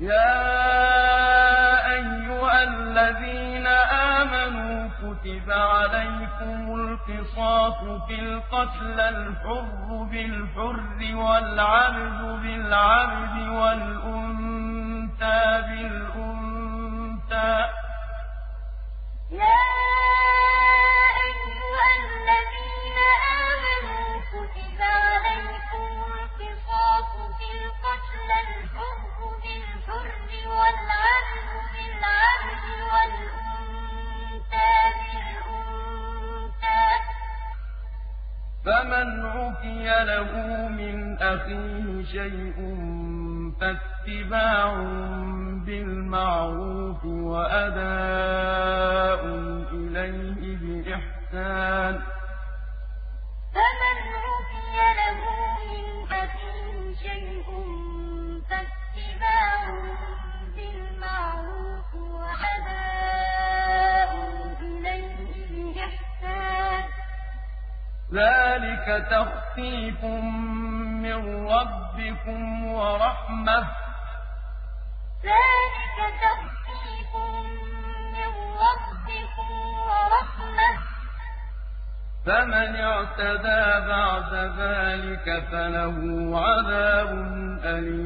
يَا أَيُّهَا الَّذِينَ آمَنُوا كُتِبَ عَلَيْكُمُ الْقِصَاصُ فِي الْقَتْلَى ۖ الْحُرُّ بِالْحُرِّ وَالْعَبْدُ بِالْعَبْدِ وَالْأُنثَىٰ فَمَنْ عُفِيَ لَهُ مِنْ أَخِيهِ شَيْءٌ فَاتِّبَاعٌ بِالْمَعْرُوفِ وَأَدَاءٌ إِلَيْهِ بِإِحْسَانٍ ۗ فَاتِّبَاعٌ بِالْمَعْرُوفِ وَأَدَاءٌ إِلَيْهِ بِإِحْسَانٍ ۗ ذَٰلِكَ تَخْفِيفٌ مِّن رَّبِّكُمْ وَرَحْمَةٌ ۗ فَمَنِ اعْتَدَىٰ بَعْدَ ذَٰلِكَ فَلَهُ عَذَابٌ أَلِيمٌ